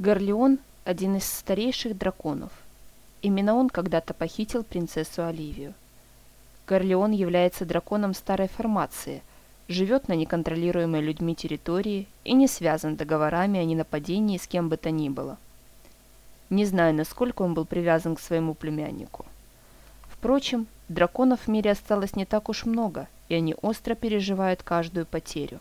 Горлеон – один из старейших драконов. Именно он когда-то похитил принцессу Оливию. Горлеон является драконом старой формации, живет на неконтролируемой людьми территории и не связан договорами о ненападении с кем бы то ни было. Не знаю, насколько он был привязан к своему племяннику. Впрочем, драконов в мире осталось не так уж много, и они остро переживают каждую потерю.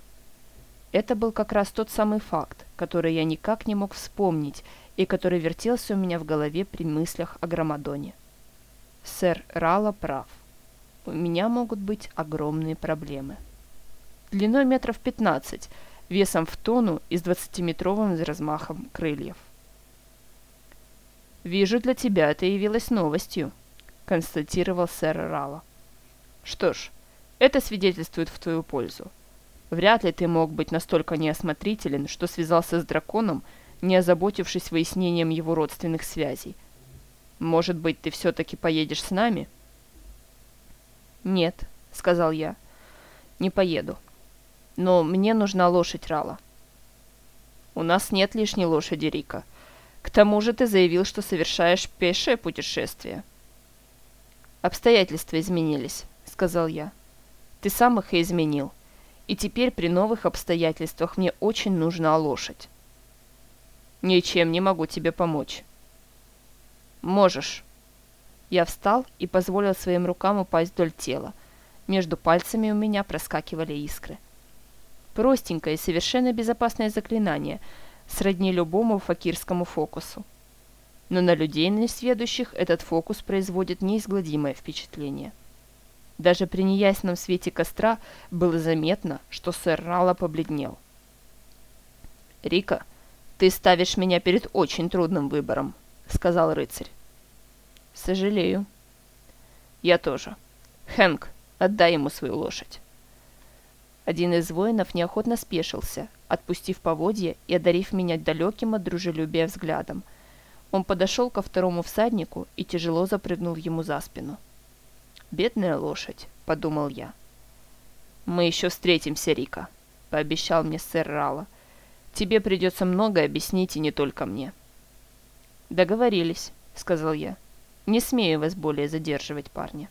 Это был как раз тот самый факт, который я никак не мог вспомнить и который вертелся у меня в голове при мыслях о Громадоне. Сэр Рала прав. У меня могут быть огромные проблемы. Длиной метров 15, весом в тонну и с 20-метровым размахом крыльев. «Вижу, для тебя это явилось новостью», — констатировал сэр Рала. «Что ж, это свидетельствует в твою пользу. Вряд ли ты мог быть настолько неосмотрителен, что связался с драконом, не озаботившись выяснением его родственных связей. Может быть, ты все-таки поедешь с нами?» «Нет», — сказал я, — «не поеду. Но мне нужна лошадь Рала». «У нас нет лишней лошади, Рика. К тому же ты заявил, что совершаешь пешее путешествие». «Обстоятельства изменились», — сказал я. «Ты сам их и изменил и теперь при новых обстоятельствах мне очень нужна лошадь. Ничем не могу тебе помочь. Можешь. Я встал и позволил своим рукам упасть вдоль тела. Между пальцами у меня проскакивали искры. Простенькое и совершенно безопасное заклинание, сродни любому факирскому фокусу. Но на людей несведущих этот фокус производит неизгладимое впечатление. Даже при неясном свете костра было заметно, что сэр Рала побледнел. «Рика, ты ставишь меня перед очень трудным выбором», — сказал рыцарь. «Сожалею». «Я тоже. Хэнк, отдай ему свою лошадь». Один из воинов неохотно спешился, отпустив поводья и одарив меня далеким от дружелюбия взглядом. Он подошел ко второму всаднику и тяжело запрыгнул ему за спину. «Бедная лошадь», — подумал я. «Мы еще встретимся, Рика», — пообещал мне сэр Рала. «Тебе придется многое объяснить и не только мне». «Договорились», — сказал я. «Не смею вас более задерживать, парни».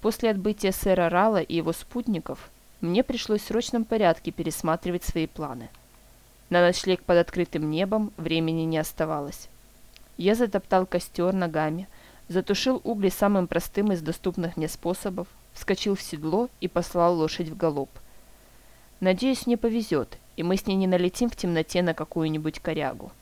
После отбытия сэра Рала и его спутников мне пришлось в срочном порядке пересматривать свои планы. На ночлег под открытым небом времени не оставалось. Я затоптал костер ногами, затушил угли самым простым из доступных мне способов, вскочил в седло и послал лошадь в галоп. Надеюсь, мне повезет, и мы с ней не налетим в темноте на какую-нибудь корягу.